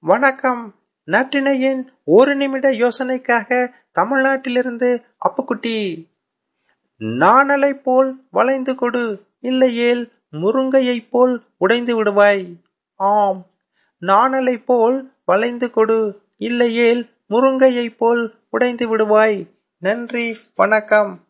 வணக்கம். நற்றினையின் ஒரு நிமிட யோசனைக்காக தமிழ்நாட்டிலிருந்து அப்புக்குட்டி. நாணலை போல் வளைந்து கொடு இல்லையேல் முருங்கையைப் போல் உடைந்து விடுவாய். ஆம். நாணலை போல் வளைந்து கொடு இல்லையேல் முருங்கையைப் போல் உடைந்து விடுவாய். நன்றி வணக்கம்.